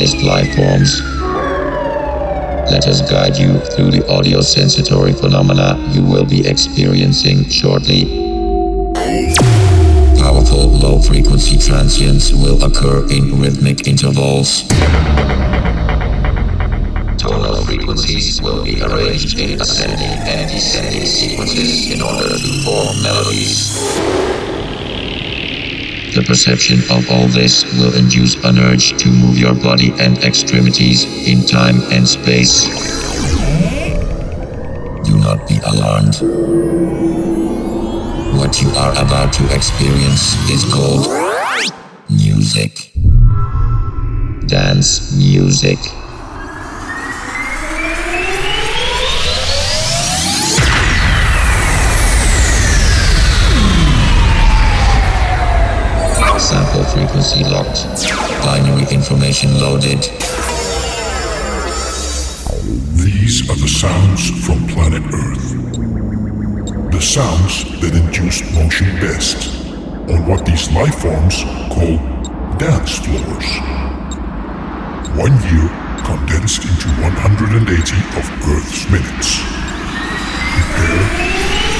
based life forms. Let us guide you through the audio sensory phenomena you will be experiencing shortly. Powerful low frequency transients will occur in rhythmic intervals. Tonal frequencies will be arranged in ascending and descending sequences in order to form melodies. The perception of all this will induce an urge to move your body and extremities in time and space. Do not be alarmed. What you are about to experience is called music. Dance music. Frequency locked. Binary information loaded. These are the sounds from planet Earth. The sounds that induce motion best on what these life forms call dance floors. One year condensed into 180 of Earth's minutes. Prepare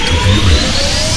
to be amazed.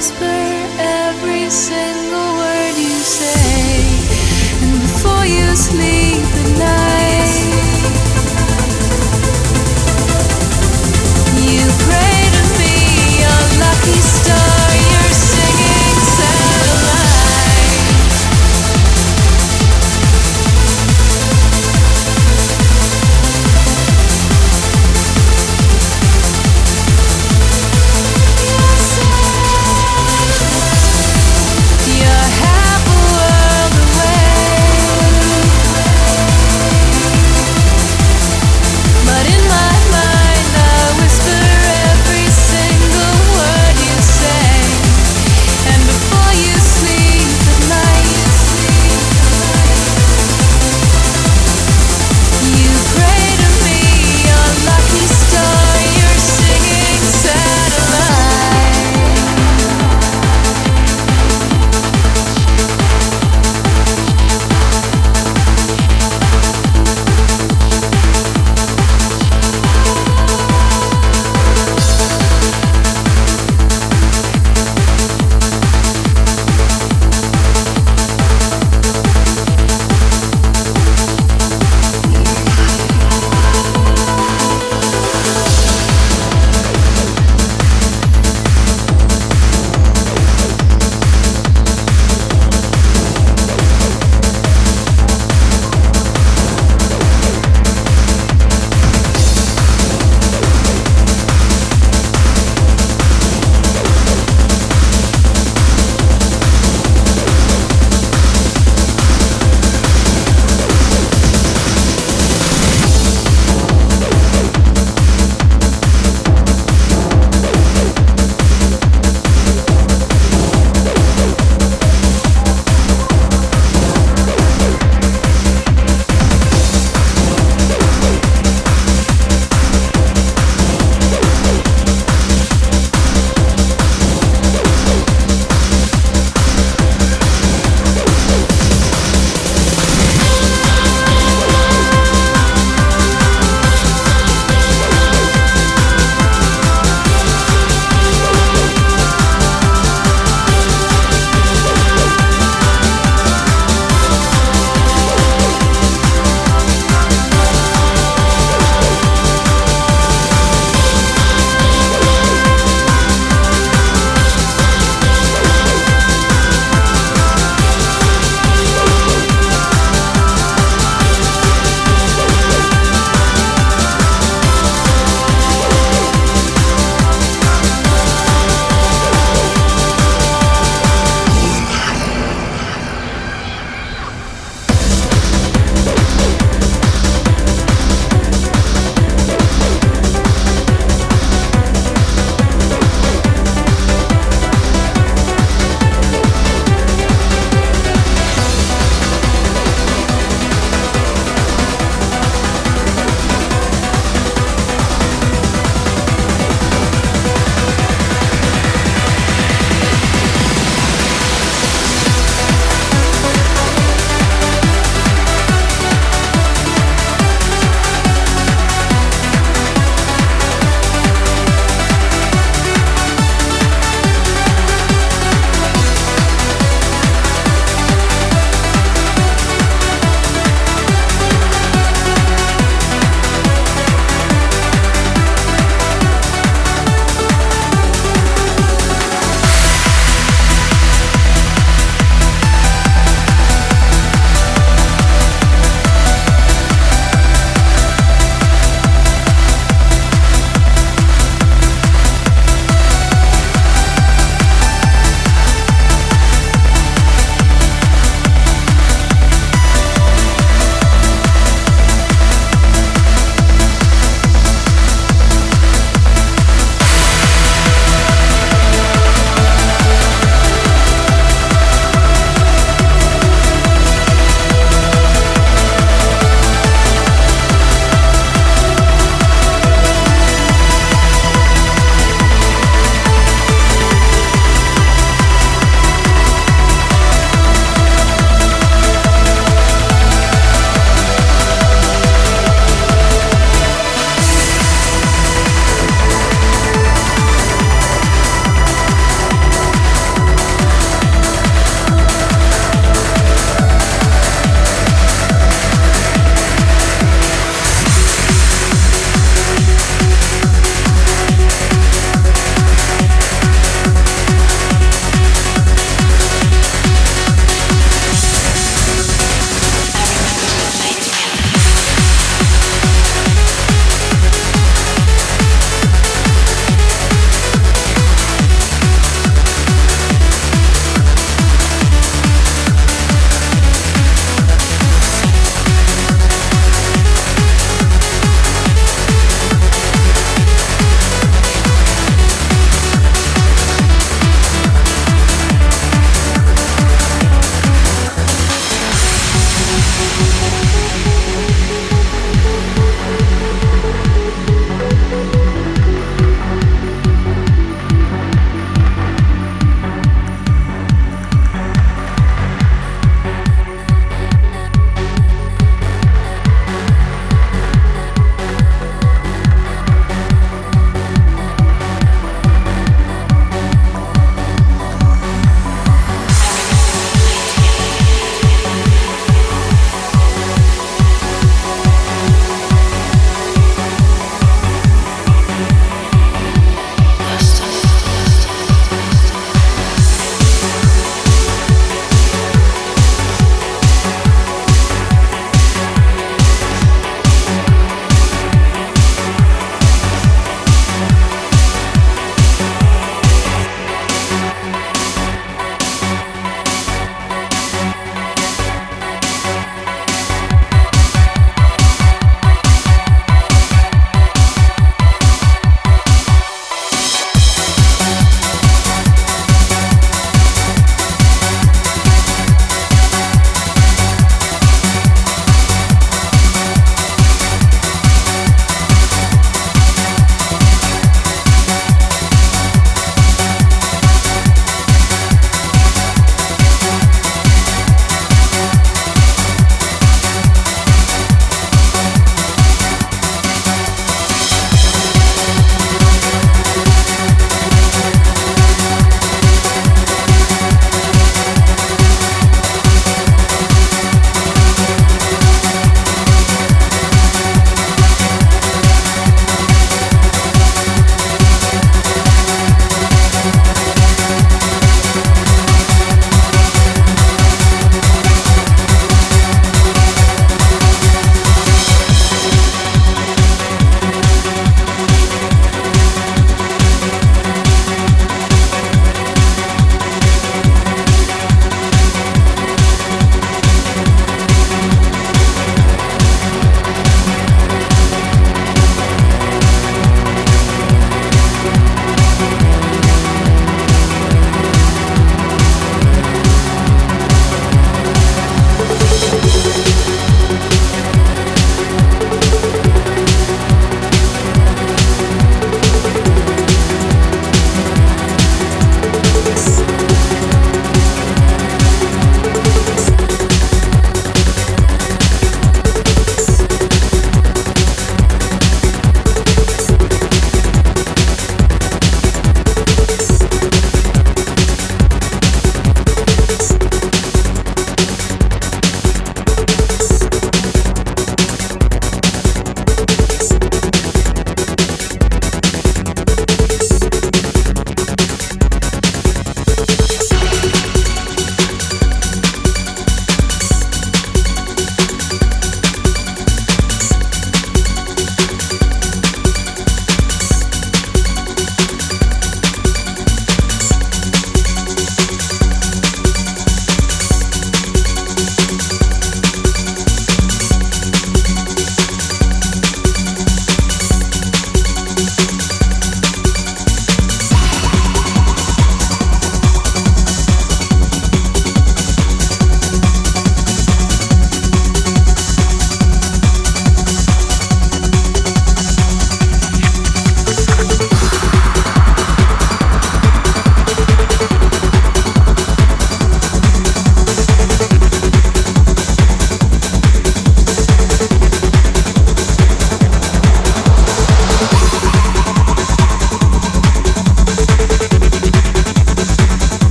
whisper every single word you say. And before you sleep at night, you pray to me, your lucky star.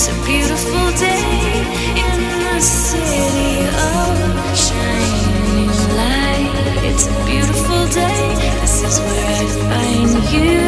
It's a beautiful day in the city of shining light. It's a beautiful day. This is where I find you.